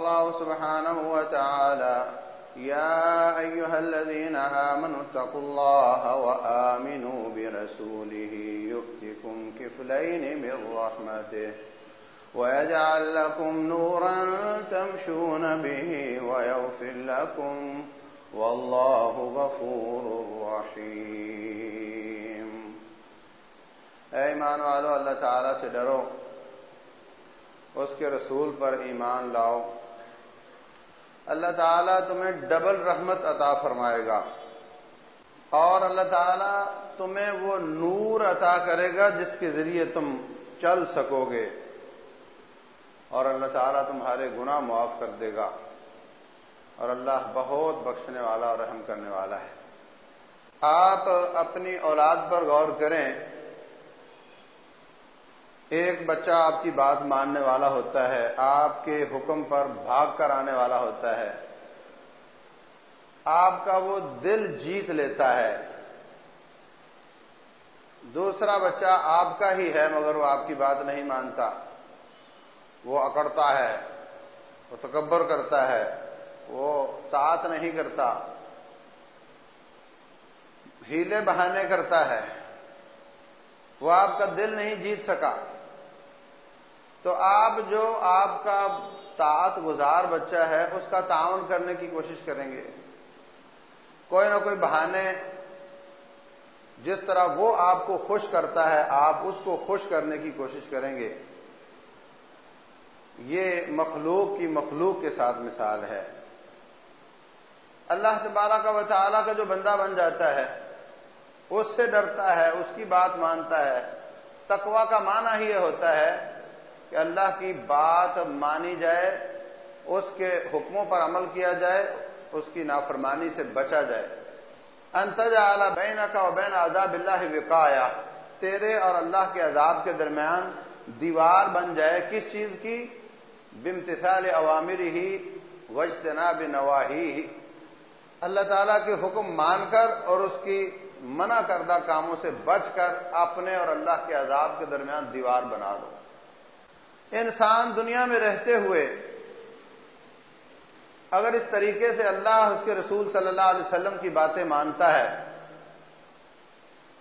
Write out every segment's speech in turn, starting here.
الله سبحانه وتعالى. يا أيها الذين آمنوا اتقوا الله وآمنوا برسوله. يؤتكم كفلين من رحمته ويجعل لكم نورا تمشون به ويغفر لكم والله غفور رحيم. اے ایمان والو، اللہ تعالی سے ڈرو، اس کے رسول پر ایمان لاؤ۔ اللہ تعالیٰ تمہیں ڈبل رحمت عطا فرمائے گا۔ اور اللہ تعالیٰ تمہیں وہ نور عطا کرے گا جس کے ذریعے تم چل سکو گے۔ اور اللہ تعالیٰ تمہارے گناہ معاف کر دے گا۔ اور اللہ بہت بخشنے والا اور رحم کرنے والا ہے۔ آپ اپنی اولاد پر غور کریں۔ ایک بچہ آپ کی بات ماننے والا ہوتا ہے، آپ کے حکم پر بھاگ کر آنے والا ہوتا ہے۔ آپ کا وہ دل جیت لیتا ہے۔ دوسرا بچہ آپ کا ہی ہے، مگر وہ آپ کی بات نہیں مانتا۔ وہ اکڑتا ہے، وہ تکبر کرتا ہے، وہ تعت نہیں کرتا۔ ہیلے بہانے کرتا ہے۔ وہ آپ کا دل نہیں جیت سکا۔ تو آپ جو آپ کا طاعت گزار بچہ ہے، اس کا تعاون کرنے کی کوشش کریں گے۔ کوئی نہ کوئی بہانے جس طرح وہ آپ کو خوش کرتا ہے، آپ اس کو خوش کرنے کی کوشش کریں گے۔ یہ مخلوق کی مخلوق کے ساتھ مثال ہے۔ اللہ تبارہ کا وطالعہ کا جو بندہ بن جاتا ہے، اس سے ڈرتا ہے، اس کی بات مانتا ہے۔ تقوا کا معنی ہی یہ ہوتا ہے کہ اللہ کی بات مانی جائے، اس کے حکموں پر عمل کیا جائے، اس کی نافرمانی سے بچا جائے۔ انتج اعلی بین کا بین عذاب اللہ وقایا۔ تیرے اور اللہ کے عذاب کے درمیان دیوار بن جائے کس چیز کی؟ بمتثال عوامر ہی وجتناب نواہی۔ اللہ تعالیٰ کے حکم مان کر اور اس کی منع کردہ کاموں سے بچ کر اپنے اور اللہ کے عذاب کے درمیان دیوار بنا دو انسان دنیا میں رہتے ہوئے اگر اس طریقے سے اللہ اس کے رسول صلی اللہ علیہ وسلم کی باتیں مانتا ہے،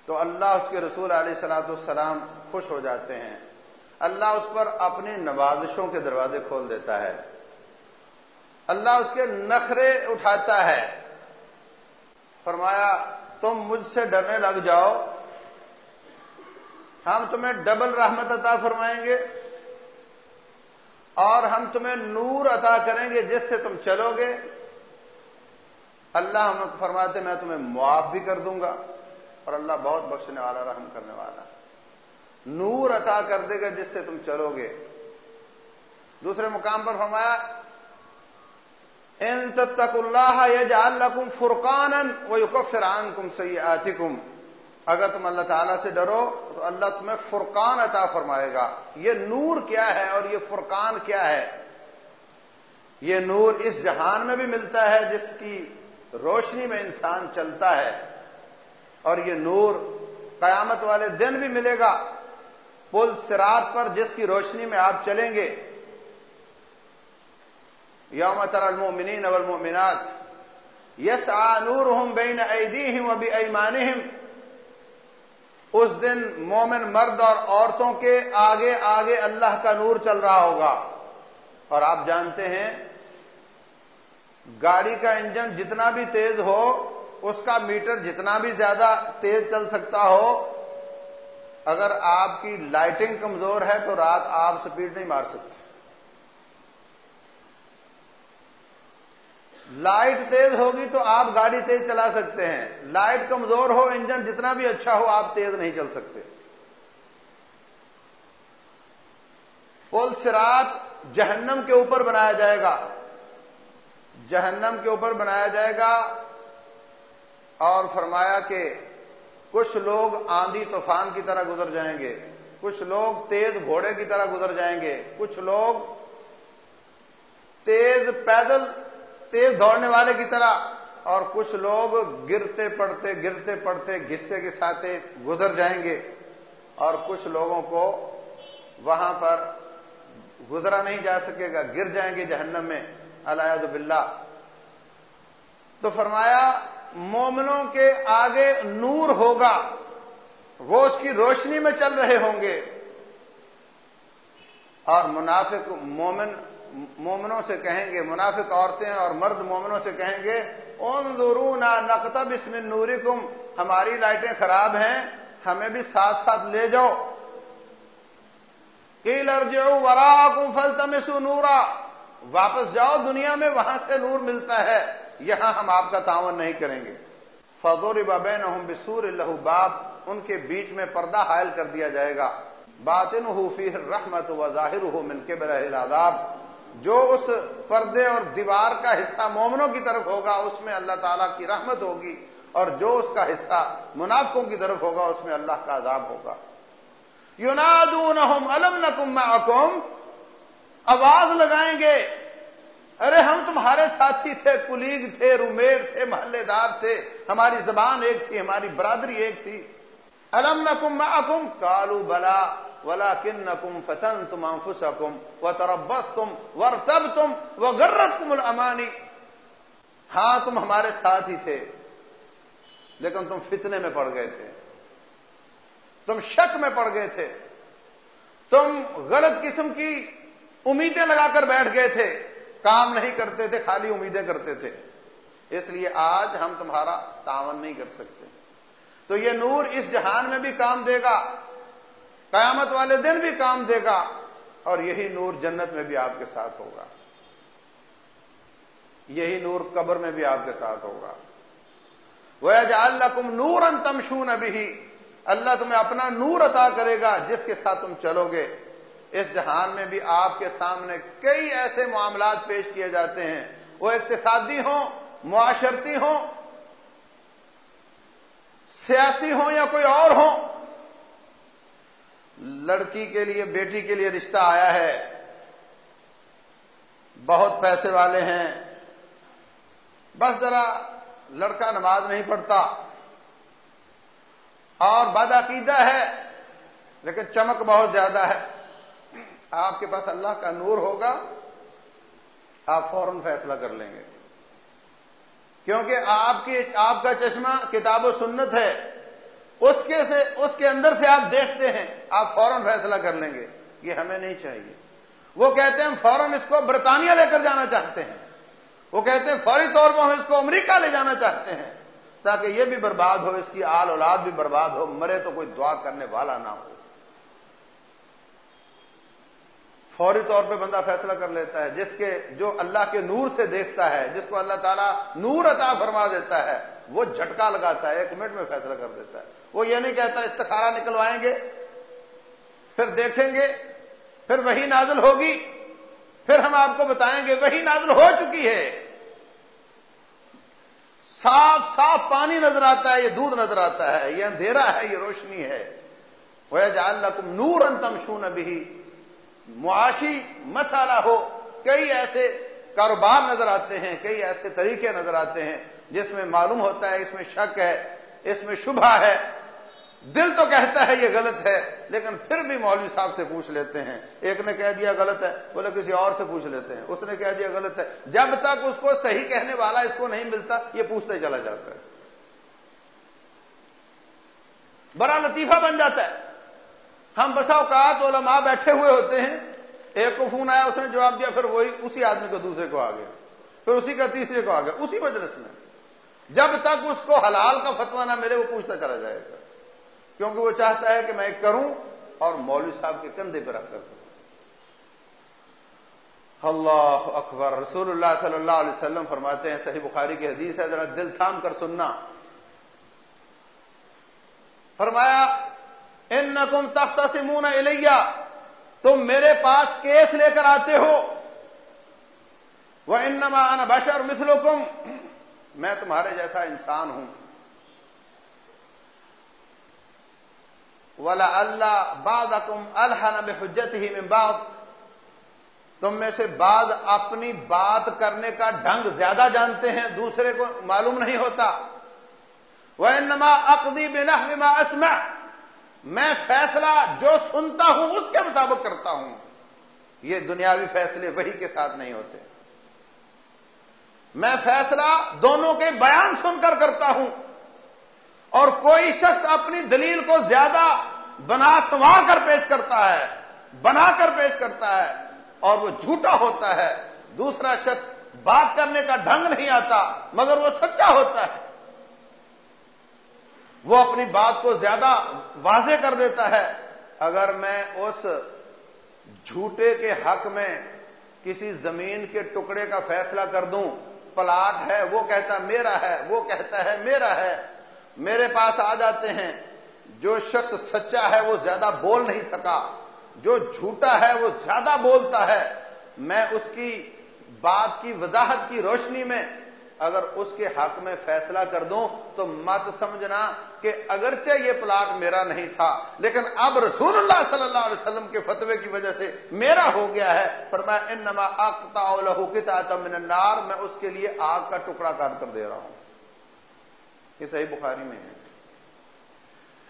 تو اللہ اس کے رسول علیہ السلاۃ السلام خوش ہو جاتے ہیں۔ اللہ اس پر اپنی نوازشوں کے دروازے کھول دیتا ہے۔ اللہ اس کے نخرے اٹھاتا ہے۔ فرمایا، تم مجھ سے ڈرنے لگ جاؤ۔ ہم تمہیں ڈبل رحمت عطا فرمائیں گے۔ اور ہم تمہیں نور عطا کریں گے جس سے تم چلو گے۔ اللہ ہم فرماتے میں تمہیں معاف بھی کر دوں گا اور اللہ بہت بخشنے والا، رحم کرنے والا۔ نور عطا کر دے گا جس سے تم چلو گے۔ دوسرے مقام پر فرمایا، ان تک اللہ یجعل لکم فرقانا ویکفر کم سیئاتکم۔ اگر تم اللہ تعالیٰ سے ڈرو تو اللہ تمہیں فرقان عطا فرمائے گا۔ یہ نور کیا ہے اور یہ فرقان کیا ہے؟ یہ نور اس جہان میں بھی ملتا ہے جس کی روشنی میں انسان چلتا ہے۔ اور یہ نور قیامت والے دن بھی ملے گا۔ پل سرات پر جس کی روشنی میں آپ چلیں گے۔ یوم تر المؤمنین والمؤمنات یس آ نور ہوں بین ایدیہم و بی ایمانہم۔ اس دن مومن مرد اور عورتوں کے آگے آگے اللہ کا نور چل رہا ہوگا۔ اور آپ جانتے ہیں، گاڑی کا انجن جتنا بھی تیز ہو، اس کا میٹر جتنا بھی زیادہ تیز چل سکتا ہو، اگر آپ کی لائٹنگ کمزور ہے تو رات آپ سپیڈ نہیں مار سکتے۔ لائٹ تیز ہوگی تو آپ گاڑی تیز چلا سکتے ہیں۔ لائٹ کمزور ہو، انجن جتنا بھی اچھا ہو، آپ تیز نہیں چل سکتے۔ پول سرات جہنم کے اوپر بنایا جائے گا۔ جہنم کے اوپر بنایا جائے گا اور فرمایا کہ کچھ لوگ آندھی طوفان کی طرح گزر جائیں گے، کچھ لوگ تیز گھوڑے کی طرح گزر جائیں گے، کچھ لوگ تیز پیدل تیز دوڑنے والے کی طرح اور کچھ لوگ گرتے پڑتے گرتے پڑتے گھستے کے ساتھ گزر جائیں گے اور کچھ لوگوں کو وہاں پر گزرا نہیں جا سکے گا، گر جائیں گے جہنم میں علیہ باللہ۔ تو فرمایا، مومنوں کے آگے نور ہوگا، وہ اس کی روشنی میں چل رہے ہوں گے۔ اور منافق مومن مومنوں سے کہیں گے منافق عورتیں اور مرد مومنوں سے کہیں گے، انظرونا نقتب اس نورکم، ہماری لائٹیں خراب ہیں، ہمیں بھی ساتھ ساتھ لے جاؤ۔ کی لرجعو وراکم فلتمسو نورا، واپس جاؤ دنیا میں، وہاں سے نور ملتا ہے، یہاں ہم آپ کا تعاون نہیں کریں گے۔ فضور بابین بسور اللہ باب، ان کے بیچ میں پردہ حائل کر دیا جائے گا۔ باطن فی رحمت و ظاہر من کے برآب جو اس پردے اور دیوار کا حصہ مومنوں کی طرف ہوگا، اس میں اللہ تعالیٰ کی رحمت ہوگی، اور جو اس کا حصہ منافقوں کی طرف ہوگا، اس میں اللہ کا عذاب ہوگا۔ یونادونہم علم نکم معکم؟ آواز لگائیں گے، ارے ہم تمہارے ساتھی تھے، کلیگ تھے رومیٹ تھے، محلے دار تھے، ہماری زبان ایک تھی، ہماری برادری ایک تھی۔ الم نکم معکم؟ کالو بلا۔ ولا کن نکم فتن تم انفسکم و تربس تم ور تب تم وہ الامانی ہاں تم ہمارے ساتھ ہی تھے، لیکن تم فتنے میں پڑ گئے تھے۔ تم شک میں پڑ گئے تھے۔ تم غلط قسم کی امیدیں لگا کر بیٹھ گئے تھے۔ کام نہیں کرتے تھے، خالی امیدیں کرتے تھے۔ اس لیے آج ہم تمہارا تعاون نہیں کر سکتے۔ تو یہ نور اس جہان میں بھی کام دے گا۔ قیامت والے دن بھی کام دے گا اور یہی نور جنت میں بھی آپ کے ساتھ ہوگا۔ یہی نور قبر میں بھی آپ کے ساتھ ہوگا۔ وہ اللہ کم نور ان تمشون ابھی اللہ تمہیں اپنا نور عطا کرے گا جس کے ساتھ تم چلو گے۔ اس جہان میں بھی آپ کے سامنے کئی ایسے معاملات پیش کیے جاتے ہیں۔ وہ اقتصادی ہوں، معاشرتی ہوں، سیاسی ہوں یا کوئی اور ہوں لڑکی کے لیے، بیٹی کے لیے رشتہ آیا ہے۔ بہت پیسے والے ہیں۔ بس ذرا لڑکا نماز نہیں پڑھتا۔ اور بدعقیدہ ہے، لیکن چمک بہت زیادہ ہے۔ آپ کے پاس اللہ کا نور ہوگا، آپ فوراً فیصلہ کر لیں گے۔ کیونکہ آپ کی، آپ کا چشمہ کتاب و سنت ہے۔ اس کے سے اس کے اندر سے آپ دیکھتے ہیں، آپ فوراً فیصلہ کر لیں گے، یہ ہمیں نہیں چاہیے۔ وہ کہتے ہیں فوراً اس کو برطانیہ لے کر جانا چاہتے ہیں۔ وہ کہتے ہیں، فوری طور پر ہم اس کو امریکہ لے جانا چاہتے ہیں۔ تاکہ یہ بھی برباد ہو، اس کی آل اولاد بھی برباد ہو، مرے تو کوئی دعا کرنے والا نہ ہو۔ فوری طور پہ بندہ فیصلہ کر لیتا ہے، جس کے جو اللہ کے نور سے دیکھتا ہے، جس کو اللہ تعالیٰ نور عطا فرما دیتا ہے۔ وہ جھٹکا لگاتا ہے، ایک منٹ میں فیصلہ کر دیتا ہے۔ وہ یہ نہیں کہتا، استخارہ نکلوائیں گے، پھر دیکھیں گے، پھر وہی نازل ہوگی۔ پھر ہم آپ کو بتائیں گے، وہی نازل ہو چکی ہے۔ صاف صاف پانی نظر آتا ہے، یہ دودھ نظر آتا ہے، یہ اندھیرا ہے، یہ روشنی ہے۔ وہ جال نور انتم شون ابھی معاشی مسالہ ہو، کئی ایسے کاروبار نظر آتے ہیں، کئی ایسے طریقے نظر آتے ہیں۔ جس میں معلوم ہوتا ہے اس میں شک ہے، اس میں شبہ ہے۔ دل تو کہتا ہے یہ غلط ہے، لیکن پھر بھی مولوی صاحب سے پوچھ لیتے ہیں۔ ایک نے کہہ دیا غلط ہے، بولے کسی اور سے پوچھ لیتے ہیں۔ اس نے کہہ دیا غلط ہے۔ جب تک اس کو صحیح کہنے والا اس کو نہیں ملتا، یہ پوچھتے چلا جاتا ہے۔ بڑا لطیفہ بن جاتا ہے۔ ہم بسا اوقات علماء بیٹھے ہوئے ہوتے ہیں۔ ایک کو فون آیا، اس نے جواب دیا، پھر وہی اسی آدمی کو دوسرے کو آ گیا پھر اسی کا تیسرے کو آ گیا اسی مجلس میں۔ جب تک اس کو حلال کا فتوا نہ ملے وہ پوچھتا چلا جائے گا۔ کیونکہ وہ چاہتا ہے کہ میں کروں اور مولوی صاحب کے کندھے پہ رکھ کر کروں۔ اللہ اکبر۔ رسول اللہ صلی اللہ علیہ وسلم فرماتے ہیں، صحیح بخاری کی حدیث ہے، ذرا دل تھام کر سننا۔ فرمایا ان نقم تخت سمون تم میرے پاس کیس لے کر آتے ہو۔ وہ ان بشر مثلکم۔ میں تمہارے جیسا انسان ہوں۔ ولا اللہ باد اکم الحنب حجت ہی میں باب تم میں سے بعض اپنی بات کرنے کا ڈھنگ زیادہ جانتے ہیں، دوسرے کو معلوم نہیں ہوتا۔ وہ انما اقدی بنا اسمع میں فیصلہ جو سنتا ہوں، اس کے مطابق کرتا ہوں۔ یہ دنیاوی فیصلے وہی کے ساتھ نہیں ہوتے۔ میں فیصلہ دونوں کے بیان سن کر کرتا ہوں اور کوئی شخص اپنی دلیل کو زیادہ بنا سنوار کر پیش کرتا ہے، بنا کر پیش کرتا ہے اور وہ جھوٹا ہوتا ہے، دوسرا شخص بات کرنے کا ڈھنگ نہیں آتا مگر وہ سچا ہوتا ہے۔ وہ اپنی بات کو زیادہ واضح کر دیتا ہے۔ اگر میں اس جھوٹے کے حق میں کسی زمین کے ٹکڑے کا فیصلہ کر دوں پلاٹ ہے، وہ کہتا میرا ہے، وہ کہتا ہے میرا ہے۔ میرے پاس آ جاتے ہیں۔ جو شخص سچا ہے، وہ زیادہ بول نہیں سکا۔ جو جھوٹا ہے، وہ زیادہ بولتا ہے۔ میں اس کی بات کی وضاحت کی روشنی میں اگر اس کے حق میں فیصلہ کر دوں تو مت سمجھنا کہ اگرچہ یہ پلاٹ میرا نہیں تھا، لیکن اب رسول اللہ صلی اللہ علیہ وسلم کے فتوے کی وجہ سے میرا ہو گیا ہے۔ پر میں ان نما آگتا من النار، میں اس کے لیے آگ کا ٹکڑا کاٹ کر دے رہا ہوں۔ یہ صحیح بخاری میں ہے۔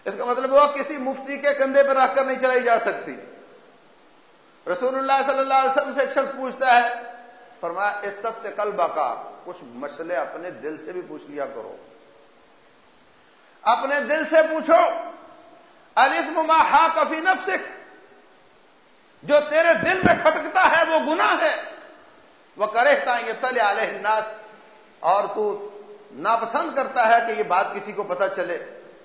اس کا مطلب وہ کسی مفتی کے کندھے پر رکھ کر نہیں چلائی جا سکتی۔ رسول اللہ صلی اللہ علیہ وسلم سے ایک شخص پوچھتا ہے، فرمایا، استفت قلبہ کا کچھ مسئلے اپنے دل سے بھی پوچھ لیا کرو۔ اپنے دل سے پوچھو السم ما ہا کفی نفسک، جو تیرے دل میں کھٹکتا ہے وہ گناہ ہے۔ وہ کرےتا یہ تلے علیہ الناس، اور تو ناپسند کرتا ہے کہ یہ بات کسی کو پتا چلے۔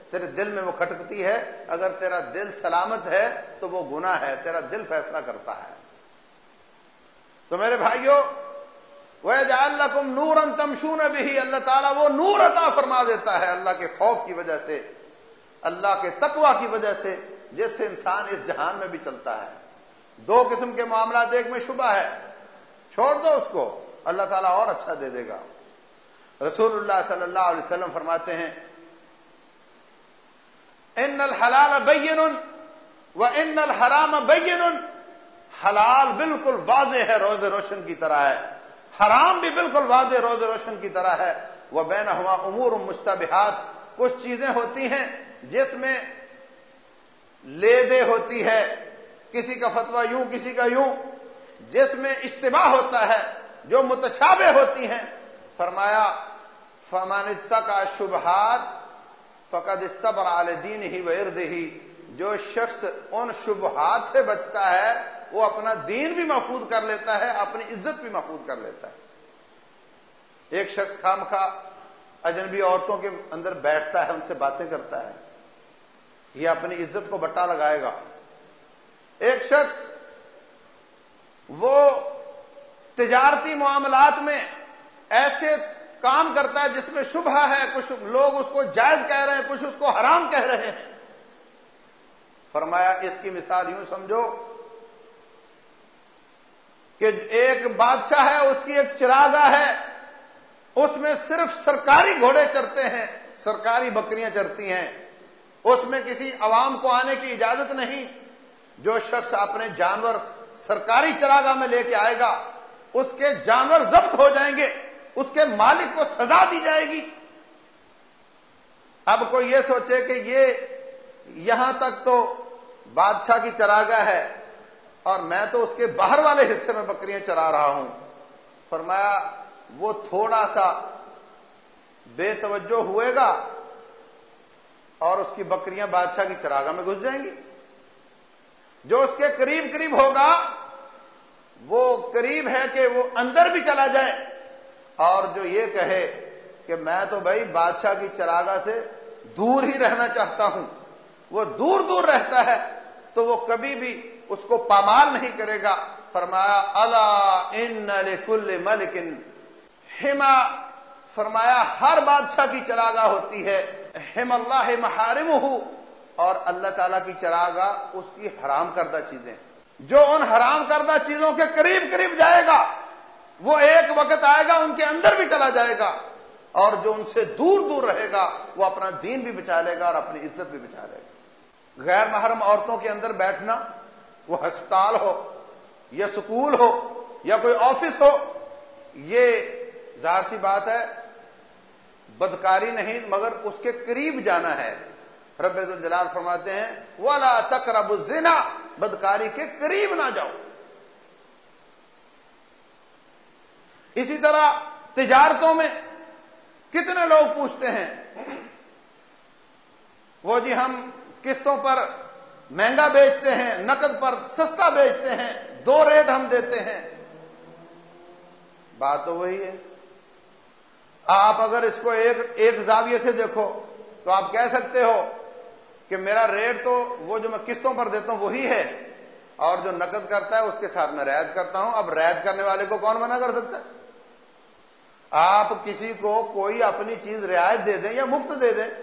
تیرے دل میں وہ کھٹکتی ہے، اگر تیرا دل سلامت ہے تو وہ گناہ ہے، تیرا دل فیصلہ کرتا ہے۔ تو میرے بھائیوں وہ اللہ کم نور ان تمشون بھی اللہ تعالیٰ وہ نور عطا فرما دیتا ہے اللہ کے خوف کی وجہ سے، اللہ کے تقوا کی وجہ سے، جس سے انسان اس جہان میں بھی چلتا ہے۔ دو قسم کے معاملات ایک میں شبہ ہے۔ چھوڑ دو اس کو، اللہ تعالیٰ اور اچھا دے دے گا۔ رسول اللہ صلی اللہ علیہ وسلم فرماتے ہیں ان الحلال بین و ان الحرام بین حلال بالکل واضح ہے روز روشن کی طرح ہے۔ حرام بھی بالکل واضح روز روشن کی طرح ہے۔ وہ بین ہوا امور مشتبہات۔ کچھ چیزیں ہوتی ہیں جس میں لے دے ہوتی ہے۔ کسی کا فتوا یوں، کسی کا یوں۔ جس میں اشتباہ ہوتا ہے، جو متشابہ ہوتی ہیں۔ فرمایا فمان تک شبہات فقد استبر عال دین ہی و ارد ہی جو شخص ان شبہات سے بچتا ہے وہ اپنا دین بھی محفوظ کر لیتا ہے، اپنی عزت بھی محفوظ کر لیتا ہے۔ ایک شخص خام خواہ اجنبی عورتوں کے اندر بیٹھتا ہے، ان سے باتیں کرتا ہے۔ یہ اپنی عزت کو بٹا لگائے گا۔ ایک شخص وہ تجارتی معاملات میں ایسے کام کرتا ہے جس میں شبہ ہے، کچھ لوگ اس کو جائز کہہ رہے ہیں، کچھ اس کو حرام کہہ رہے ہیں۔ فرمایا، اس کی مثال یوں سمجھو کہ ایک بادشاہ ہے، اس کی ایک چراگاہ ہے، اس میں صرف سرکاری گھوڑے چرتے ہیں، سرکاری بکریاں چرتی ہیں۔ اس میں کسی عوام کو آنے کی اجازت نہیں۔ جو شخص اپنے جانور سرکاری چراگاہ میں لے کے آئے گا، اس کے جانور ضبط ہو جائیں گے، اس کے مالک کو سزا دی جائے گی۔ اب کوئی یہ سوچے کہ یہ یہاں تک تو بادشاہ کی چراگاہ ہے اور میں تو اس کے باہر والے حصے میں بکریاں چرا رہا ہوں۔ فرمایا، وہ تھوڑا سا بے توجہ ہوئے گا اور اس کی بکریاں بادشاہ کی چراگاہ میں گھس جائیں گی۔ جو اس کے قریب قریب ہوگا، وہ قریب ہے کہ وہ اندر بھی چلا جائے۔ اور جو یہ کہے کہ میں تو بھائی بادشاہ کی چراگاہ سے دور ہی رہنا چاہتا ہوں، وہ دور دور رہتا ہے، تو وہ کبھی بھی اس کو پامال نہیں کرے گا۔ فرمایا اللہ ان ہما، فرمایا، ہر بادشاہ کی چراگاہ ہوتی ہے۔ ہم اللہ محارم اور اللہ تعالی کی چراگاہ اس کی حرام کردہ چیزیں۔ جو ان حرام کردہ چیزوں کے قریب قریب جائے گا، وہ ایک وقت آئے گا، ان کے اندر بھی چلا جائے گا۔ اور جو ان سے دور دور رہے گا، وہ اپنا دین بھی بچا لے گا اور اپنی عزت بھی بچا لے گا۔ غیر محرم عورتوں کے اندر بیٹھنا وہ ہسپتال ہو، یا سکول ہو، یا کوئی آفس ہو، یہ ظاہر سی بات ہے، بدکاری نہیں، مگر اس کے قریب جانا ہے۔ رب الجلال فرماتے ہیں والا تقرب الزنا، بدکاری کے قریب نہ جاؤ۔ اسی طرح تجارتوں میں کتنے لوگ پوچھتے ہیں، وہ جی ہم قسطوں پر مہنگا بیچتے ہیں، نقد پر سستا بیچتے ہیں، دو ریٹ ہم دیتے ہیں۔ بات تو وہی ہے۔ آپ اگر اس کو ایک ایک زاویے سے دیکھو تو آپ کہہ سکتے ہو کہ میرا ریٹ تو وہ جو میں قسطوں پر دیتا ہوں وہی ہے۔ اور جو نقد کرتا ہے اس کے ساتھ میں رعایت کرتا ہوں۔ اب رعایت کرنے والے کو کون منع کر سکتا ہے؟ آپ کسی کو کوئی اپنی چیز رعایت دے دیں یا مفت دے دیں،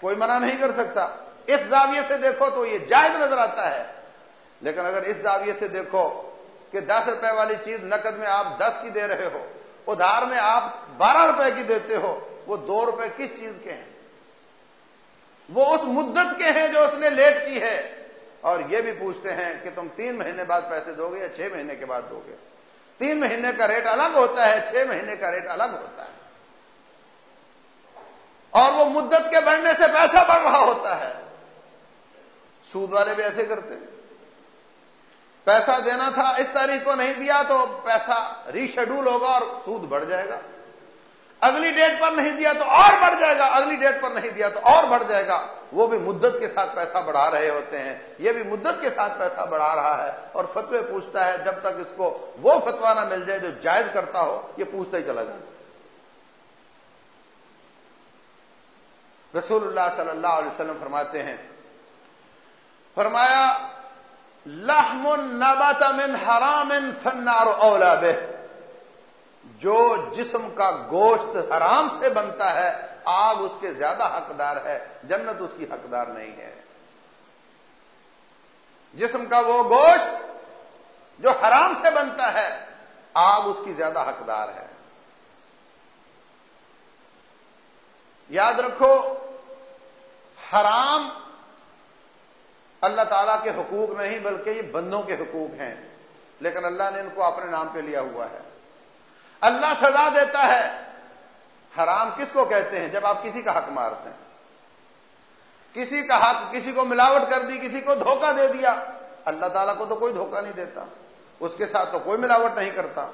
کوئی منع نہیں کر سکتا۔ اس زاویے سے دیکھو تو یہ جائز نظر آتا ہے۔ لیکن اگر اس زاویے سے دیکھو کہ دس روپے والی چیز نقد میں آپ دس کی دے رہے ہو، ادھار میں آپ بارہ روپے کی دیتے ہو، وہ دو روپے کس چیز کے ہیں؟ وہ اس مدت کے ہیں جو اس نے لیٹ کی ہے۔ اور یہ بھی پوچھتے ہیں کہ تم تین مہینے بعد پیسے دو گے یا چھ مہینے کے بعد دو گے؟ تین مہینے کا ریٹ الگ ہوتا ہے، چھ مہینے کا ریٹ الگ ہوتا ہے۔ اور وہ مدت کے بڑھنے سے پیسہ بڑھ رہا ہوتا ہے۔ سود والے بھی ایسے کرتے پیسہ دینا تھا، اس تاریخ کو نہیں دیا تو پیسہ ری شیڈول ہوگا اور سود بڑھ جائے گا۔ اگلی ڈیٹ پر نہیں دیا تو اور بڑھ جائے گا۔ اگلی ڈیٹ پر نہیں دیا تو اور بڑھ جائے گا۔ وہ بھی مدت کے ساتھ پیسہ بڑھا رہے ہوتے ہیں۔ یہ بھی مدت کے ساتھ پیسہ بڑھا رہا ہے اور فتوے پوچھتا ہے جب تک اس کو وہ فتوا نہ مل جائے جو جائز کرتا ہو، یہ پوچھتا ہی چلا جاتا رسول اللہ صلی اللہ علیہ وسلم فرماتے ہیں فرمایا، لحم نبات من حرام فنار اولا بے جو جسم کا گوشت حرام سے بنتا ہے، آگ اس کے زیادہ حقدار ہے، جنت اس کی حقدار نہیں ہے۔ جسم کا وہ گوشت جو حرام سے بنتا ہے، آگ اس کی زیادہ حقدار ہے۔ یاد رکھو، حرام اللہ تعالیٰ کے حقوق نہیں، بلکہ یہ بندوں کے حقوق ہیں۔ لیکن اللہ نے ان کو اپنے نام پہ لیا ہوا ہے۔ اللہ سزا دیتا ہے۔ حرام کس کو کہتے ہیں؟ جب آپ کسی کا حق مارتے ہیں۔ کسی کا حق، کسی کو ملاوٹ کر دی، کسی کو دھوکہ دے دیا۔ اللہ تعالیٰ کو تو کوئی دھوکہ نہیں دیتا۔ اس کے ساتھ تو کوئی ملاوٹ نہیں کرتا۔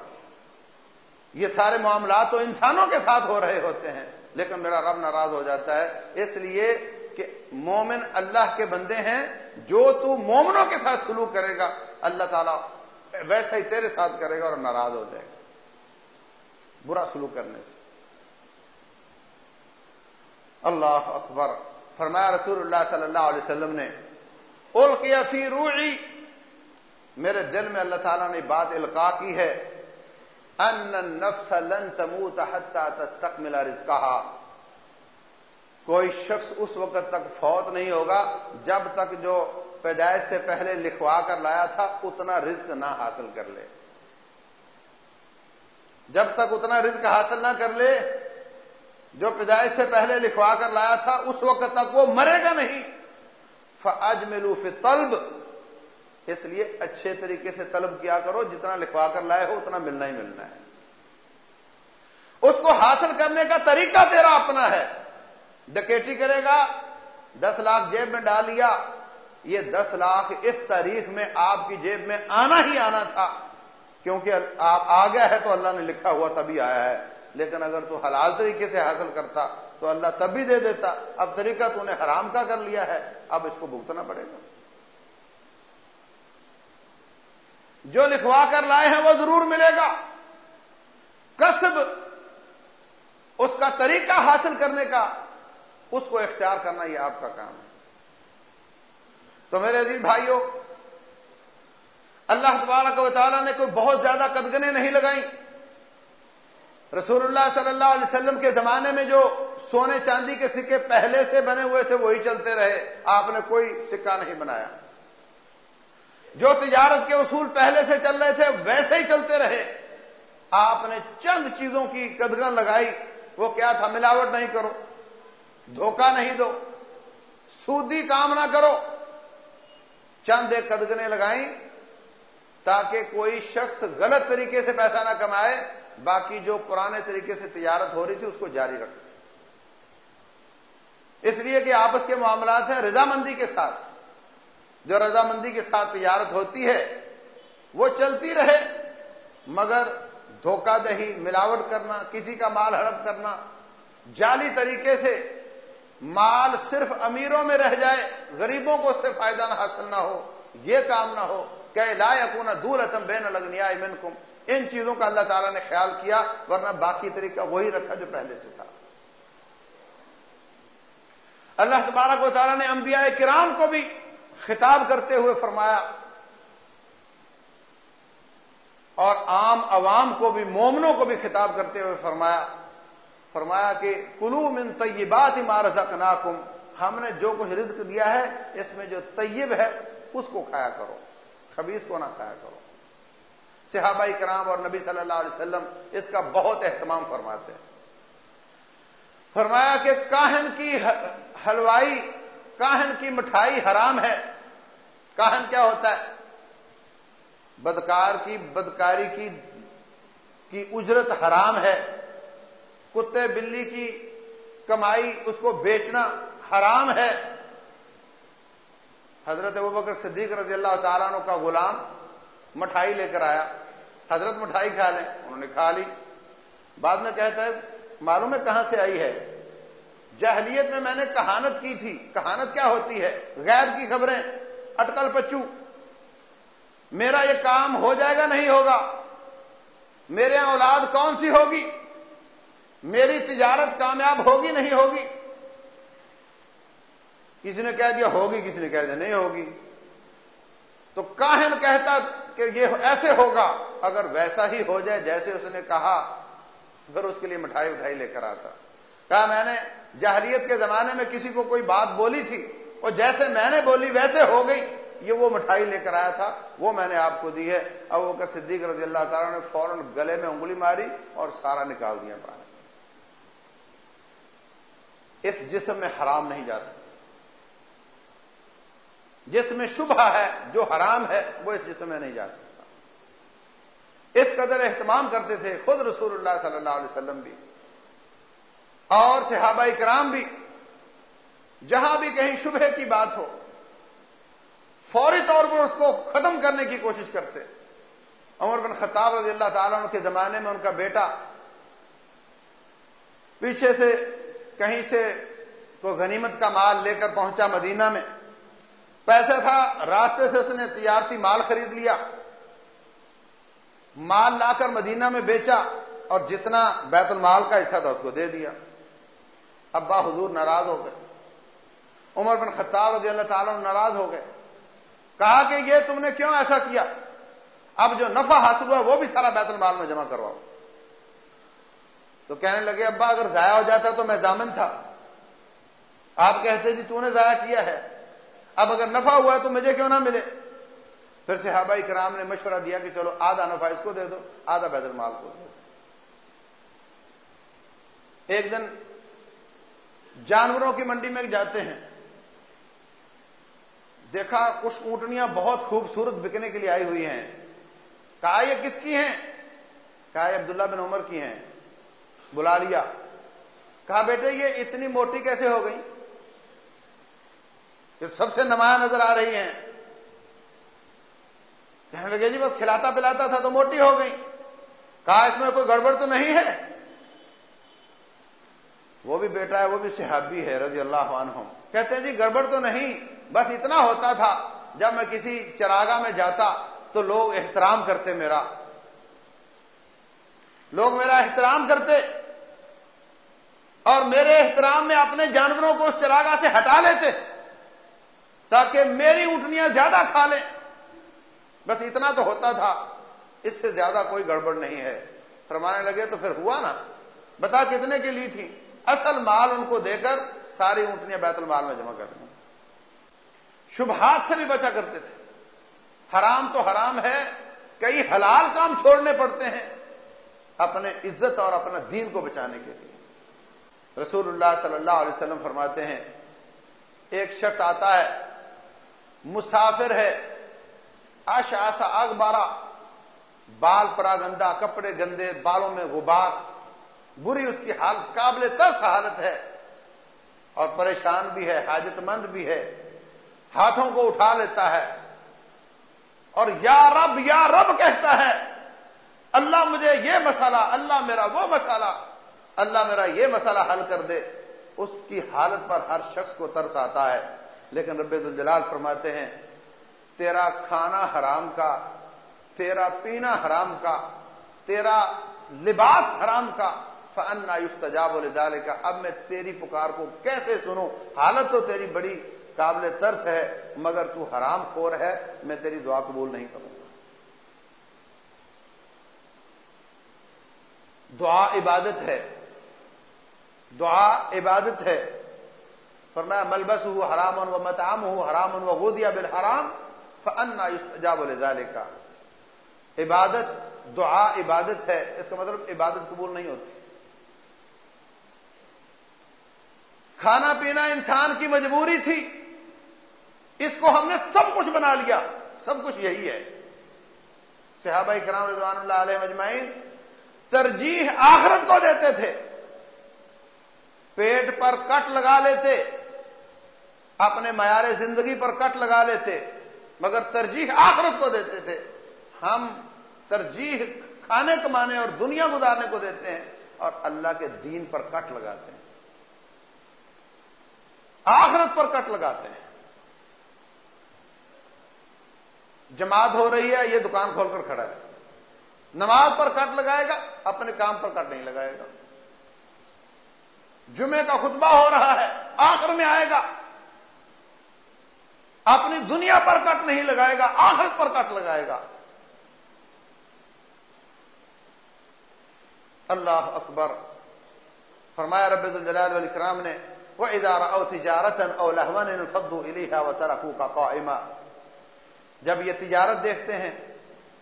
یہ سارے معاملات تو انسانوں کے ساتھ ہو رہے ہوتے ہیں۔ لیکن میرا رب ناراض ہو جاتا ہے۔ اس لیے کہ مومن اللہ کے بندے ہیں، جو تو مومنوں کے ساتھ سلوک کرے گا، اللہ تعالیٰ ویسا ہی تیرے ساتھ کرے گا اور ناراض ہو جائے گا۔ برا سلوک کرنے سے۔ اللہ اکبر۔ فرمایا رسول اللہ صلی اللہ علیہ وسلم نے فی روعی۔ میرے دل میں اللہ تعالیٰ نے بات القا کی ہے، ان نفس لن تموت حتى تستكمل رزقها کوئی شخص اس وقت تک فوت نہیں ہوگا جب تک جو پیدائش سے پہلے لکھوا کر لایا تھا، اتنا رزق نہ حاصل کر لے۔ جب تک اتنا رزق حاصل نہ کر لے، جو پیدائش سے پہلے لکھوا کر لایا تھا، اس وقت تک وہ مرے گا نہیں۔ فج ملو طلب۔ اس لیے اچھے طریقے سے طلب کیا کرو، جتنا لکھوا کر لائے ہو، اتنا ملنا ہی ملنا ہے۔ اس کو حاصل کرنے کا طریقہ تیرا اپنا ہے۔ ڈکیٹی کرے گا، دس لاکھ جیب میں ڈال لیا، یہ دس لاکھ اس تاریخ میں آپ کی جیب میں آنا ہی آنا تھا۔ کیونکہ آپ آ گیا ہے تو اللہ نے لکھا ہوا تبھی آیا ہے۔ لیکن اگر تو حلال طریقے سے حاصل کرتا، تو اللہ تب بھی دے دیتا۔ اب طریقہ تو نے حرام کا کر لیا ہے، اب اس کو بھگتنا پڑے گا۔ جو لکھوا کر لائے ہیں وہ ضرور ملے گا۔ کسب اس کا طریقہ حاصل کرنے کا۔ اس کو اختیار کرنا یہ آپ کا کام ہے۔ تو میرے عزیز بھائیوں، اللہ تبارک و تعالیٰ نے کوئی بہت زیادہ قدگنے نہیں لگائیں۔ رسول اللہ صلی اللہ علیہ وسلم کے زمانے میں جو سونے چاندی کے سکے پہلے سے بنے ہوئے تھے، وہی چلتے رہے۔ آپ نے کوئی سکہ نہیں بنایا۔ جو تجارت کے اصول پہلے سے چل رہے تھے، ویسے ہی چلتے رہے۔ آپ نے چند چیزوں کی قدگن لگائی، وہ کیا تھا؟ ملاوٹ نہیں کرو۔ دھوکہ نہیں دو۔ سودی کام نہ کرو۔ چند ایک قدگنے لگائیں تاکہ کوئی شخص غلط طریقے سے پیسہ نہ کمائے، باقی جو پرانے طریقے سے تجارت ہو رہی تھی اس کو جاری رکھے اس لیے کہ آپس کے معاملات ہیں رضامندی کے ساتھ۔ جو رضامندی کے ساتھ تجارت ہوتی ہے، وہ چلتی رہے، مگر دھوکہ دہی، ملاوٹ کرنا، کسی کا مال ہڑپ کرنا، جعلی طریقے سے مال صرف امیروں میں رہ جائے، غریبوں کو اس سے فائدہ نہ حاصل نہ ہو، یہ کام نہ ہو کہ لا یقون دور اتم بین لگنیا امن کم ان چیزوں کا اللہ تعالیٰ نے خیال کیا، ورنہ باقی طریقہ وہی رکھا جو پہلے سے تھا۔ اللہ تبارک و تعالیٰ نے انبیاء کرام کو بھی خطاب کرتے ہوئے فرمایا، اور عام عوام کو بھی، مومنوں کو بھی خطاب کرتے ہوئے فرمایا فرمایا کہ کلو من طیبات بات ہم نے جو کچھ رزق دیا ہے، اس میں جو طیب ہے، اس کو کھایا کرو۔ خبیص کو نہ کھایا کرو۔ صحابہ کرام اور نبی صلی اللہ علیہ وسلم اس کا بہت اہتمام فرماتے ہیں۔ فرمایا کہ کاہن کی حلوائی، کاہن کی مٹھائی حرام ہے۔ کاہن کیا ہوتا ہے؟ بدکار کی، بدکاری کی کی اجرت حرام ہے۔ کتے بلی کی کمائی اس کو بیچنا حرام ہے۔ حضرت ابو بکر صدیق رضی اللہ تعالیٰ عنہ کا غلام مٹھائی لے کر آیا۔ حضرت مٹھائی کھا لیں، انہوں نے کھا لی۔ بعد میں کہتا ہے، معلوم ہے کہاں سے آئی ہے؟ جہلیت میں میں نے کہانت کی تھی۔ کہانت کیا ہوتی ہے؟ غیر کی خبریں۔ اٹکل پچو۔ میرا یہ کام ہو جائے گا، نہیں ہوگا۔ میرے اولاد کون سی ہوگی؟ میری تجارت کامیاب ہوگی نہیں ہوگی؟ کسی نے کہہ دیا ہوگی، کسی نے کہہ دیا نہیں ہوگی۔ تو کاہن کہتا کہ یہ ایسے ہوگا، اگر ویسا ہی ہو جائے جیسے اس نے کہا پھر اس کے لیے مٹھائی مٹھائی لے کر آتا۔ کہا میں نے جہلیت کے زمانے میں کسی کو کوئی بات بولی تھی، اور جیسے میں نے بولی ویسے ہو گئی، یہ وہ مٹھائی لے کر آیا تھا، وہ میں نے آپ کو دی ہے۔ اب وہ صدیق رضی اللہ تعالیٰ نے فوراً گلے میں انگلی ماری اور سارا نکال دیا۔ پانی اس جسم میں حرام نہیں جا سکتا۔ جس میں شبہ ہے جو حرام ہے، وہ اس جسم میں نہیں جا سکتا۔ اس قدر اہتمام کرتے تھے خود رسول اللہ صلی اللہ علیہ وسلم بھی، اور صحابہ کرام بھی۔ جہاں بھی کہیں شبہ کی بات ہو، فوری طور پر اس کو ختم کرنے کی کوشش کرتے۔ عمر بن خطاب رضی اللہ تعالیٰ کے زمانے میں ان کا بیٹا پیچھے سے کہیں سے کوئی غنیمت کا مال لے کر پہنچا مدینہ میں۔ پیسہ تھا، راستے سے اس نے تجارتی مال خرید لیا۔ مال لا کر مدینہ میں بیچا اور جتنا بیت المال کا حصہ تھا اس کو دے دیا۔ ابا حضور ناراض ہو گئے۔ عمر بن خطاب رضی اللہ تعالیٰ ناراض ہو گئے۔ کہا کہ یہ تم نے کیوں ایسا کیا؟ اب جو نفع حاصل ہوا وہ بھی سارا بیت المال میں جمع کرواؤ۔ تو کہنے لگے، ابا اگر ضائع ہو جاتا تو میں ضامن تھا۔ آپ کہتے جی تو نے ضائع کیا ہے۔ اب اگر نفع ہوا ہے تو مجھے کیوں نہ ملے؟ پھر صحابہ کرام نے مشورہ دیا کہ چلو آدھا نفع اس کو دے دو، آدھا بیت المال کو دے دو۔ ایک دن جانوروں کی منڈی میں جاتے ہیں۔ دیکھا کچھ اونٹنیاں بہت خوبصورت بکنے کے لیے آئی ہوئی ہیں۔ کہا یہ کس کی ہیں؟ کہا یہ عبداللہ بن عمر کی ہیں۔ بلا لیا۔ کہا، بیٹے، یہ اتنی موٹی کیسے ہو گئی؟ یہ سب سے نمایاں نظر آ رہی ہیں۔ کہنے لگے جی بس کھلاتا پلاتا تھا تو موٹی ہو گئی۔ کہا، اس میں کوئی گڑبڑ تو نہیں ہے؟ وہ بھی بیٹا ہے، وہ بھی صحابی ہے، رضی اللہ عنہ کہتے ہیں جی گڑبڑ تو نہیں، بس اتنا ہوتا تھا۔ جب میں کسی چراغا میں جاتا تو لوگ احترام کرتے میرا۔ لوگ میرا احترام کرتے۔ اور میرے احترام میں اپنے جانوروں کو اس چراغا سے ہٹا لیتے تاکہ میری اونٹنیاں زیادہ کھا لیں۔ بس اتنا تو ہوتا تھا۔ اس سے زیادہ کوئی گڑبڑ نہیں ہے۔ فرمانے لگے تو پھر ہوا نا۔ بتا کتنے کے لیے تھی۔ اصل مال ان کو دے کر ساری اونٹنیاں بیت المال میں جمع کر دیں شبہات سے بھی بچا کرتے تھے۔ حرام تو حرام ہے۔ کئی حلال کام چھوڑنے پڑتے ہیں۔ اپنے عزت اور اپنا دین کو بچانے کے لیے۔ رسول اللہ صلی اللہ علیہ وسلم فرماتے ہیں، ایک شخص آتا ہے، مسافر ہے آش آسا آگ بارہ بال پرا گندا کپڑے گندے، بالوں میں غبار، بری اس کی حالت قابل ترس حالت ہے، اور پریشان بھی ہے، حاجت مند بھی ہے، ہاتھوں کو اٹھا لیتا ہے، اور یا رب یا رب کہتا ہے، اللہ مجھے یہ مسئلہ، اللہ میرا وہ مسئلہ اللہ میرا یہ مسئلہ حل کر دے، اس کی حالت پر ہر شخص کو ترس آتا ہے۔ لیکن رب الجلال فرماتے ہیں، تیرا کھانا حرام کا، تیرا پینا حرام کا، تیرا لباس حرام کا۔ فن تجاب الدال کا اب میں تیری پکار کو کیسے سنوں؟ حالت تو تیری بڑی قابل ترس ہے، مگر تو حرام خور ہے، میں تیری دعا قبول نہیں کروں گا۔ دعا عبادت ہے۔ دعا عبادت ہے۔ فرمایا ملبس ہو حرام و متام ہو حرام و گودیا بل حرام فن جاب الزال کا عبادت، دعا عبادت ہے۔ اس کا مطلب عبادت قبول نہیں ہوتی۔ کھانا پینا انسان کی مجبوری تھی۔ اس کو ہم نے سب کچھ بنا لیا۔ سب کچھ یہی ہے۔ صحابہ کرام رضوان اللہ علیہ مجمعین ترجیح آخرت کو دیتے تھے۔ پیٹ پر کٹ لگا لیتے، اپنے معیار زندگی پر کٹ لگا لیتے، مگر ترجیح آخرت کو دیتے تھے۔ ہم ترجیح کھانے کمانے اور دنیا گزارنے کو دیتے ہیں اور اللہ کے دین پر کٹ لگاتے ہیں۔ آخرت پر کٹ لگاتے ہیں۔ جماعت ہو رہی ہے، یہ دکان کھول کر کھڑا ہے۔ نماز پر کٹ لگائے گا، اپنے کام پر کٹ نہیں لگائے گا۔ جمعے کا خطبہ ہو رہا ہے، آخر میں آئے گا۔ اپنی دنیا پر کٹ نہیں لگائے گا، آخرت پر کٹ لگائے گا۔ اللہ اکبر۔ فرمایا رب الجلال والاکرام نے وہ ادارہ او تجارت او لہون فدو علیحا و ترقو کا قائمہ جب یہ تجارت دیکھتے ہیں،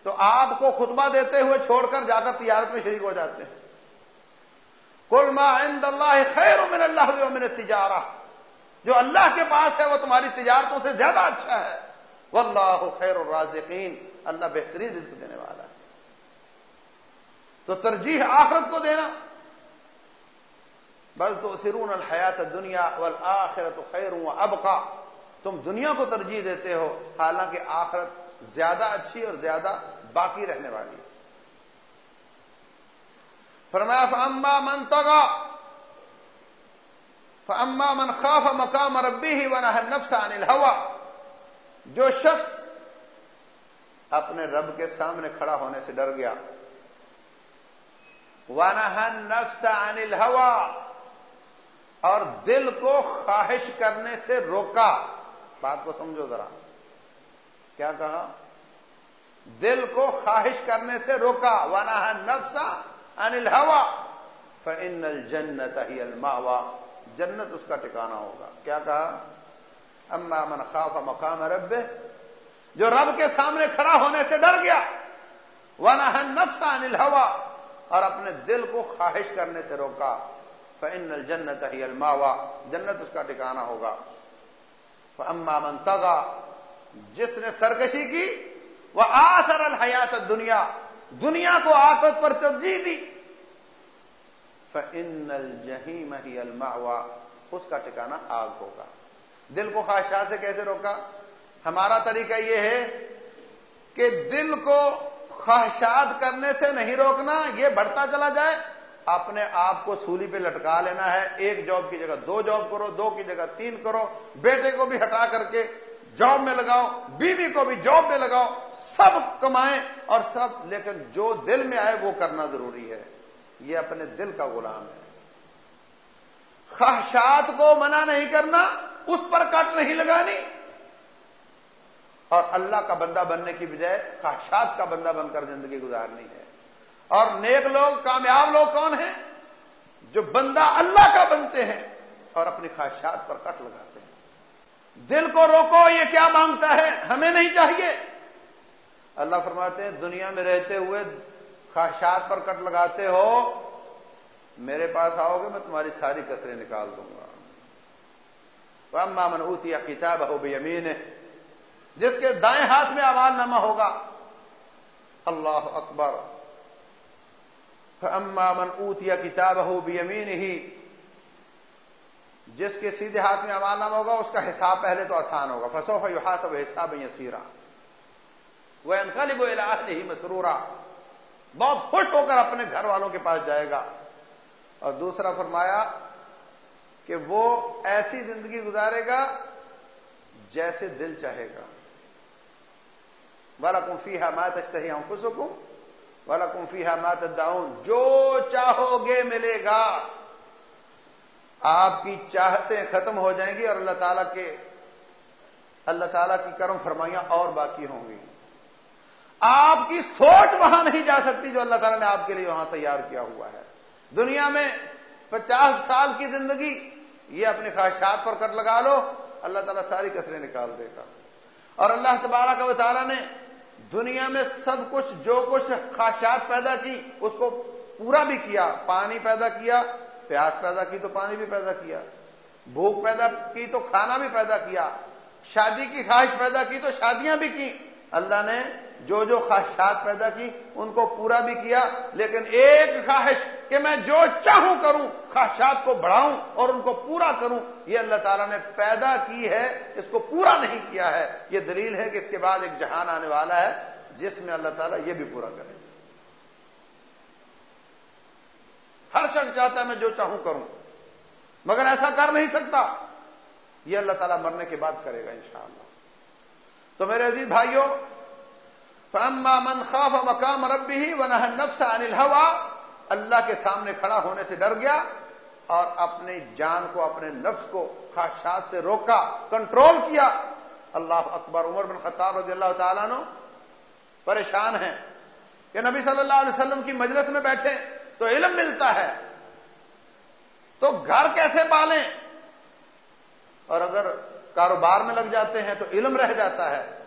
تو آپ کو خطبہ دیتے ہوئے چھوڑ کر جا کر تجارت میں شریک ہو جاتے ہیں۔ کل ما عند اللہ خیر من اللہ من تجارہ جو اللہ کے پاس ہے، وہ تمہاری تجارتوں سے زیادہ اچھا ہے۔ واللہ خیر الرازقین، اللہ بہترین رزق دینے والا ہے۔ تو ترجیح آخرت کو دینا۔ بل تو سرون الحیات دنیا والآخرت خیر و ابقا۔ تم دنیا کو ترجیح دیتے ہو، حالانکہ آخرت زیادہ اچھی اور زیادہ باقی رہنے والی ہے۔ فرمایا فاما من تگا فاما من خاف مقام ربی ہی ونہ نفس عن الہوا جو شخص اپنے رب کے سامنے کھڑا ہونے سے ڈر گیا ونہ نفس عن الہوا اور دل کو خواہش کرنے سے روکا، بات کو سمجھو ذرا، کیا کہا، دل کو خواہش کرنے سے روکا وانا نفسا انل ہوا فن الجنت ہی الماوا جنت اس کا ٹکانا ہوگا۔ کیا کہا؟ اما من خاف مقام رب جو رب کے سامنے کھڑا ہونے سے ڈر گیا وانا نفسا انل ہوا اور اپنے دل کو خواہش کرنے سے روکا فن الجنت ہی الماوا جنت اس کا ٹکانا ہوگا۔ اما من تگا جس نے سرکشی کی، وہ آسر الحیات دنیا دنیا کو آخرت پر ترجیح دی۔ فن الجہیم ہی الماوا اس کا ٹکانا آگ ہوگا۔ دل کو خواہشات سے کیسے روکا؟ ہمارا طریقہ یہ ہے کہ دل کو خواہشات کرنے سے نہیں روکنا، یہ بڑھتا چلا جائے۔ اپنے آپ کو سولی پہ لٹکا لینا ہے۔ ایک جاب کی جگہ دو جاب کرو، دو کی جگہ تین کرو، بیٹے کو بھی ہٹا کر کے جاب میں لگاؤ، بیوی کو بھی جاب میں لگاؤ، سب کمائیں اور سب، لیکن جو دل میں آئے وہ کرنا ضروری ہے۔ یہ اپنے دل کا غلام ہے۔ خواہشات کو منع نہیں کرنا، اس پر کٹ نہیں لگانی۔ اور اللہ کا بندہ بننے کی بجائے خواہشات کا بندہ بن کر زندگی گزارنی ہے۔ اور نیک لوگ، کامیاب لوگ کون ہیں؟ جو بندہ اللہ کا بنتے ہیں اور اپنی خواہشات پر کٹ لگاتے ہیں۔ دل کو روکو، یہ کیا مانگتا ہے؟ ہمیں نہیں چاہیے۔ اللہ فرماتے ہیں، دنیا میں رہتے ہوئے خواہشات پر کٹ لگاتے ہو، میرے پاس آؤ گے، میں تمہاری ساری کسریں نکال دوں گا۔ مامن اوتی یا کتاب ہو امین جس کے دائیں ہاتھ میں آواز نامہ ہوگا۔ اللہ اکبر۔ اما من اوتیا کتاب ہو بھی امین ہی جس کے سیدھے ہاتھ میں امانہ ہوگا، اس کا حساب پہلے تو آسان ہوگا۔ فسوف حساب حساب یسیرا وہ انقلب ہی مسرورا۔ بہت خوش ہو کر اپنے گھر والوں کے پاس جائے گا۔ اور دوسرا فرمایا کہ وہ ایسی زندگی گزارے گا جیسے دل چاہے گا۔ والا کمفی ہے میں تشتہی ہوں خوش حکم والا کمفی ہے جو چاہو گے ملے گا۔ آپ کی چاہتے ختم ہو جائیں گی اور اللہ تعالیٰ کے اللہ تعالیٰ کی کرم فرمائیاں اور باقی ہوں گی۔ آپ کی سوچ وہاں نہیں جا سکتی جو اللہ تعالیٰ نے آپ کے لیے وہاں تیار کیا ہوا ہے۔ دنیا میں پچاس سال کی زندگی، یہ اپنی خواہشات پر کٹ لگا لو، اللہ تعالیٰ ساری کسریں نکال دے گا۔ اور اللہ تبارہ کا تعالیٰ نے دنیا میں سب کچھ، جو کچھ خواہشات پیدا کی، اس کو پورا بھی کیا، پانی پیدا کیا پیاس پیدا کی تو پانی بھی پیدا کیا، بھوک پیدا کی تو کھانا بھی پیدا کیا، شادی کی خواہش پیدا کی تو شادیاں بھی کی۔ اللہ نے جو جو خواہشات پیدا کی ان کو پورا بھی کیا، لیکن ایک خواہش کہ میں جو چاہوں کروں، خواہشات کو بڑھاؤں اور ان کو پورا کروں، یہ اللہ تعالیٰ نے پیدا کی ہے، اس کو پورا نہیں کیا ہے۔ یہ دلیل ہے کہ اس کے بعد ایک جہان آنے والا ہے، جس میں اللہ تعالیٰ یہ بھی پورا کرے۔ ہر شخص چاہتا ہے میں جو چاہوں کروں۔ مگر ایسا کر نہیں سکتا۔ یہ اللہ تعالیٰ مرنے کے بعد کرے گا انشاءاللہ۔ تو میرے عزیز بھائیوں فاما من خاف مقام ربی ہی وہ نفس عن الهوى، اللہ کے سامنے کھڑا ہونے سے ڈر گیا اور اپنے جان کو، اپنے نفس کو خواہشات سے روکا، کنٹرول کیا۔ اللہ اکبر، عمر بن خطاب رضی اللہ تعالیٰ نو پریشان ہیں کہ نبی صلی اللہ علیہ وسلم کی مجلس میں بیٹھے۔ تو علم ملتا ہے تو گھر کیسے پالیں؟ اور اگر کاروبار میں لگ جاتے ہیں تو علم رہ جاتا ہے۔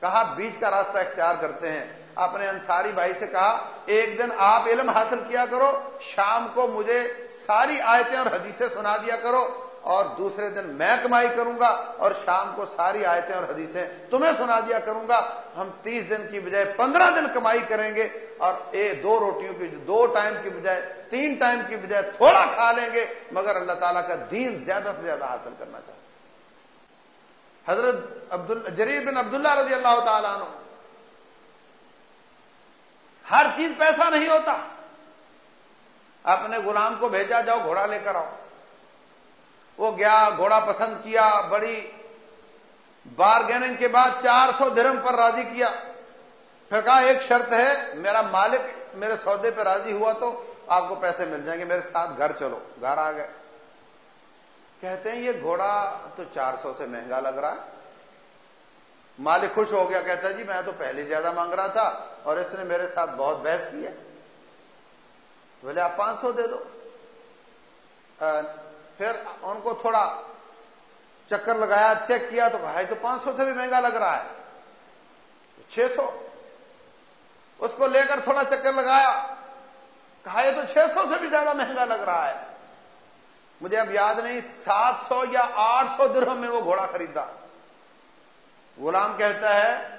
کہا، بیچ کا راستہ اختیار کرتے ہیں۔ اپنے انصاری بھائی سے کہا، ایک دن آپ علم حاصل کیا کرو، شام کو مجھے ساری آیتیں اور حدیثیں سنا دیا کرو۔ اور دوسرے دن میں کمائی کروں گا اور شام کو ساری آیتیں اور حدیثیں تمہیں سنا دیا کروں گا۔ ہم تیس دن کی بجائے پندرہ دن کمائی کریں گے اور اے دو روٹیوں کی دو ٹائم کی بجائے تین ٹائم کی بجائے تھوڑا کھا لیں گے، مگر اللہ تعالیٰ کا دین زیادہ سے زیادہ حاصل کرنا چاہتے حضرت عبد جریر بن عبداللہ رضی اللہ تعالیٰ عنہ، ہر چیز پیسہ نہیں ہوتا۔ اپنے غلام کو بھیجا، جاؤ گھوڑا لے کر آؤ۔ وہ گیا، گھوڑا پسند کیا، بڑی بارگیننگ کے بعد چار سو درم پر راضی کیا۔ پھر کہا، ایک شرط ہے، میرا مالک میرے سودے پہ راضی ہوا تو آپ کو پیسے مل جائیں گے، میرے ساتھ گھر چلو۔ گھر آ گئے۔ کہتے ہیں، یہ گھوڑا تو چار سو سے مہنگا لگ رہا ہے۔ مالک خوش ہو گیا، کہتا جی میں تو پہلے زیادہ مانگ رہا تھا اور اس نے میرے ساتھ بہت بحث کی ہے۔ بولے، آپ پانچ سو دے دو۔ پھر ان کو تھوڑا چکر لگایا، چیک کیا تو بھائی تو پانچ سو سے بھی مہنگا لگ رہا ہے۔ چھ سو۔ اس کو لے کر تھوڑا چکر لگایا۔ کہا، یہ تو چھ سو سے بھی زیادہ مہنگا لگ رہا ہے۔ مجھے اب یاد نہیں، سات سو یا آٹھ سو درہم میں وہ گھوڑا خریدا۔ غلام کہتا ہے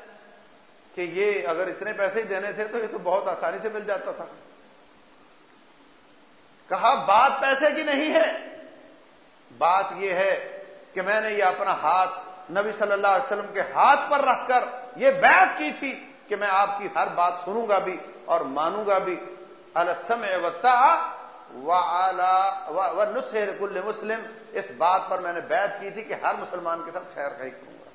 کہ یہ اگر اتنے پیسے ہی دینے تھے تو یہ تو بہت آسانی سے مل جاتا تھا۔ کہا، بات پیسے کی نہیں ہے۔ بات یہ ہے کہ میں نے یہ اپنا ہاتھ نبی صلی اللہ علیہ وسلم کے ہاتھ پر رکھ کر یہ بیعت کی تھی کہ میں آپ کی ہر بات سنوں گا بھی اور مانوں گا بھی۔ السم و نسر کل مسلم۔ اس بات پر میں نے بیعت کی تھی کہ ہر مسلمان کے ساتھ خیر خی کروں گا۔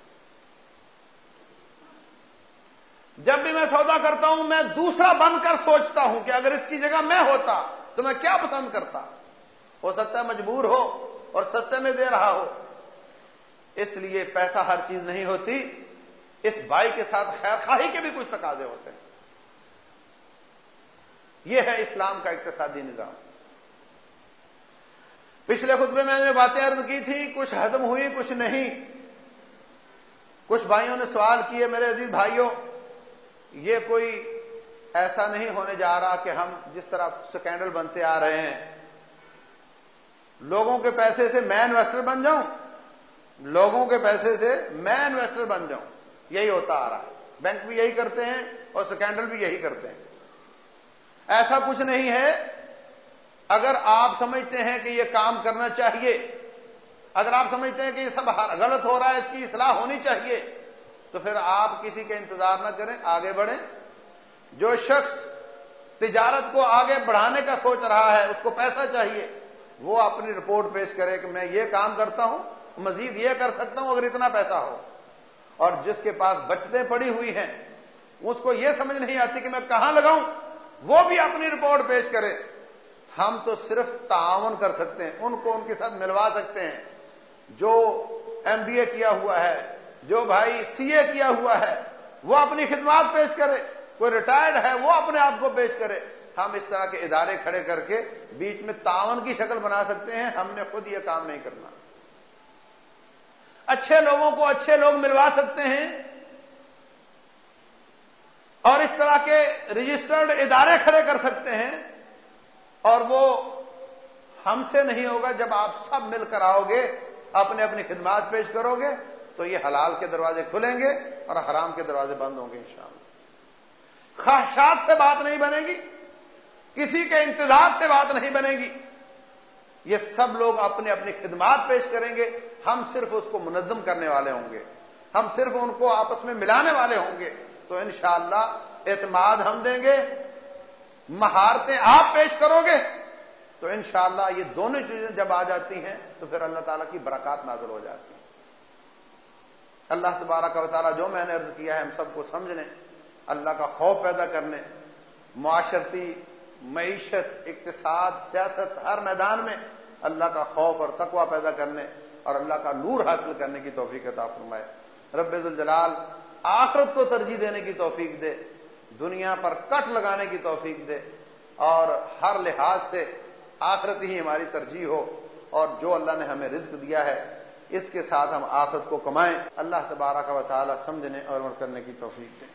جب بھی میں سودا کرتا ہوں، میں دوسرا بن کر سوچتا ہوں کہ اگر اس کی جگہ میں ہوتا تو میں کیا پسند کرتا۔ ہو سکتا ہے مجبور ہو اور سستے میں دے رہا ہو۔ اس لیے پیسہ ہر چیز نہیں ہوتی۔ اس بھائی کے ساتھ خیر خواہی کے بھی کچھ تقاضے ہوتے ہیں۔ یہ ہے اسلام کا اقتصادی نظام۔ پچھلے خطبے میں نے باتیں عرض کی تھی کچھ ختم ہوئی، کچھ نہیں۔ کچھ بھائیوں نے سوال کیے، میرے عزیز بھائیوں، یہ کوئی ایسا نہیں ہونے جا رہا کہ ہم جس طرح سکینڈل بنتے آ رہے ہیں۔ لوگوں کے پیسے سے میں انویسٹر بن جاؤں؟ لوگوں کے پیسے سے میں انویسٹر بن جاؤں؟ یہی ہوتا آ رہا ہے۔ بینک بھی یہی کرتے ہیں اور سکینڈل بھی یہی کرتے ہیں۔ ایسا کچھ نہیں ہے۔ اگر آپ سمجھتے ہیں کہ یہ کام کرنا چاہیے، اگر آپ سمجھتے ہیں کہ یہ سب غلط ہو رہا ہے، اس کی اصلاح ہونی چاہیے، تو پھر آپ کسی کا انتظار نہ کریں، آگے بڑھیں۔ جو شخص تجارت کو آگے بڑھانے کا سوچ رہا ہے، اس کو پیسہ چاہیے۔ وہ اپنی رپورٹ پیش کرے کہ میں یہ کام کرتا ہوں، مزید یہ کر سکتا ہوں اگر اتنا پیسہ ہو۔ اور جس کے پاس بچتیں پڑی ہوئی ہیں، اس کو یہ سمجھ نہیں آتی کہ میں کہاں لگاؤں، وہ بھی اپنی رپورٹ پیش کرے۔ ہم تو صرف تعاون کر سکتے ہیں، ان کو ان کے ساتھ ملوا سکتے ہیں۔ جو ایم بی اے کیا ہوا ہے، جو بھائی سی اے کیا ہوا ہے، وہ اپنی خدمات پیش کرے۔ کوئی ریٹائرڈ ہے، وہ اپنے آپ کو پیش کرے۔ ہم اس طرح کے ادارے کھڑے کر کے بیچ میں تعاون کی شکل بنا سکتے ہیں، ہم نے خود یہ کام نہیں کرنا۔ اچھے لوگوں کو اچھے لوگ ملوا سکتے ہیں اور اس طرح کے رجسٹرڈ ادارے کھڑے کر سکتے ہیں اور وہ ہم سے نہیں ہوگا جب آپ سب مل کر آؤ گے، اپنے اپنی خدمات پیش کرو گے، تو یہ حلال کے دروازے کھلیں گے اور حرام کے دروازے بند ہوں گے انشاءاللہ۔ خواہشات سے بات نہیں بنے گی۔ کسی کے انتظار سے بات نہیں بنے گی۔ یہ سب لوگ اپنے اپنی خدمات پیش کریں گے۔ ہم صرف اس کو منظم کرنے والے ہوں گے۔ ہم صرف ان کو آپس میں ملانے والے ہوں گے۔ تو انشاءاللہ اعتماد ہم دیں گے۔ مہارتیں آپ پیش کرو گے۔ تو انشاءاللہ یہ دونوں چیزیں جب آ جاتی ہیں، تو پھر اللہ تعالیٰ کی برکات نازل ہو جاتی ہیں۔ اللہ تبارہ کا تعالیٰ جو میں نے عرض کیا ہے، ہم سب کو سمجھنے، اللہ کا خوف پیدا کرنے، معاشرتی معیشت، اقتصاد، سیاست، ہر میدان میں اللہ کا خوف اور تقوی پیدا کرنے اور اللہ کا نور حاصل کرنے کی توفیق عطا فرمائے۔ رب الجلال آخرت کو ترجیح دینے کی توفیق دے، دنیا پر کٹ لگانے کی توفیق دے اور ہر لحاظ سے آخرت ہی ہماری ترجیح ہو اور جو اللہ نے ہمیں رزق دیا ہے، اس کے ساتھ ہم آخرت کو کمائیں۔ اللہ تبارہ کا وطالعہ سمجھنے اور عمل کرنے کی توفیق دیں